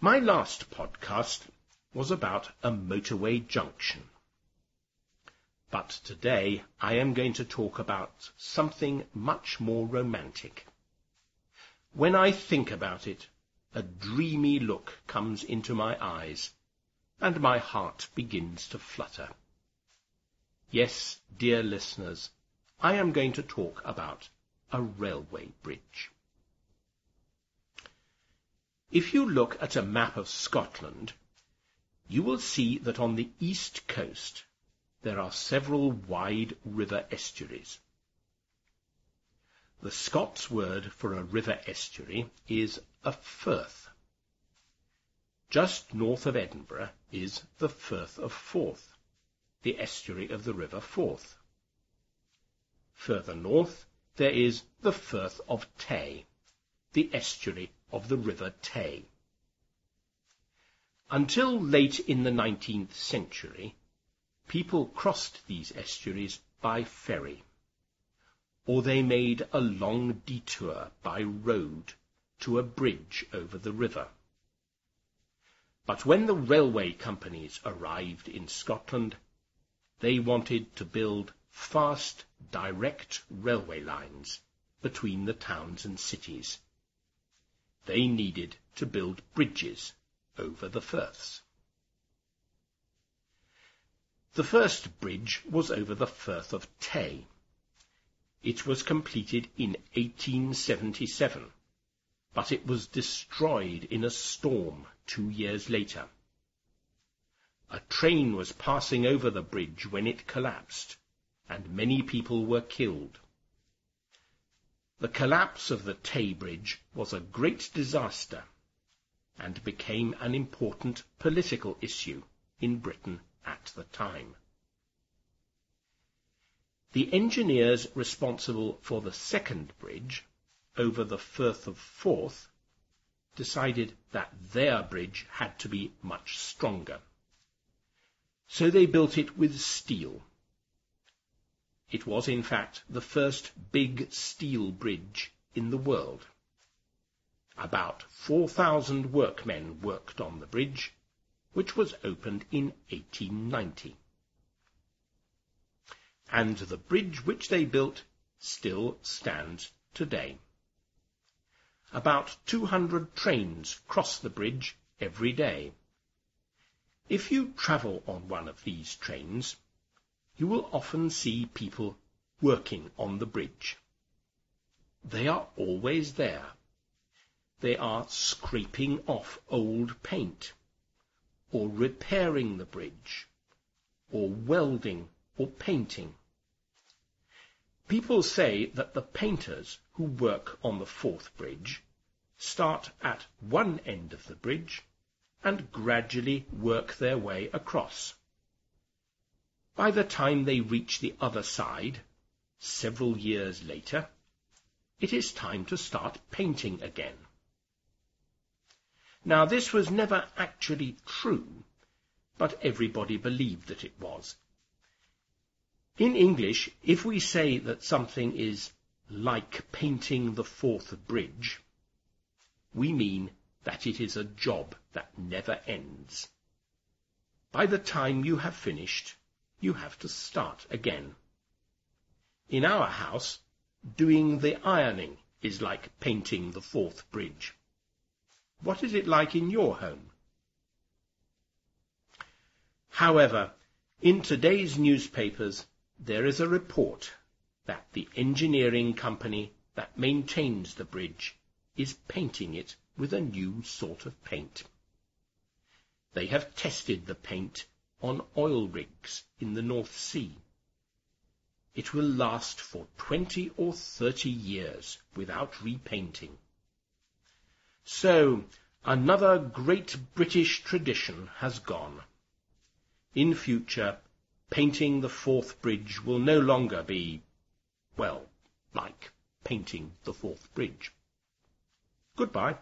My last podcast was about a motorway junction. But today I am going to talk about something much more romantic. When I think about it, a dreamy look comes into my eyes, and my heart begins to flutter. Yes, dear listeners, I am going to talk about a railway bridge. If you look at a map of Scotland, you will see that on the east coast there are several wide river estuaries. The Scots word for a river estuary is a firth. Just north of Edinburgh is the Firth of Forth, the estuary of the River Forth. Further north there is the Firth of Tay, the estuary of the River Tay. Until late in the 19th century, people crossed these estuaries by ferry, or they made a long detour by road to a bridge over the river. But when the railway companies arrived in Scotland, they wanted to build fast, direct railway lines between the towns and cities. They needed to build bridges over the firths. The first bridge was over the Firth of Tay. It was completed in 1877, but it was destroyed in a storm two years later. A train was passing over the bridge when it collapsed, and many people were killed. The collapse of the Tay Bridge was a great disaster and became an important political issue in Britain at the time. The engineers responsible for the second bridge over the Firth of Forth decided that their bridge had to be much stronger. So they built it with steel. It was, in fact, the first big steel bridge in the world. About 4,000 workmen worked on the bridge, which was opened in 1890. And the bridge which they built still stands today. About 200 trains cross the bridge every day. If you travel on one of these trains, you will often see people working on the bridge. They are always there. They are scraping off old paint, or repairing the bridge, or welding or painting. People say that the painters who work on the Forth bridge start at one end of the bridge and gradually work their way across. By the time they reach the other side, several years later, it is time to start painting again. Now this was never actually true, but everybody believed that it was. In English, if we say that something is like painting the Forth bridge, we mean that it is a job that never ends. By the time you have finished, you have to start again. In our house, doing the ironing is like painting the Forth bridge. What is it like in your home? However, in today's newspapers, there is a report that the engineering company that maintains the bridge is painting it with a new sort of paint. They have tested the paint on oil rigs in the North Sea. It will last for 20 or 30 years without repainting. So, another great British tradition has gone. In future, painting the Forth Bridge will no longer be, well, like painting the Forth Bridge. Goodbye.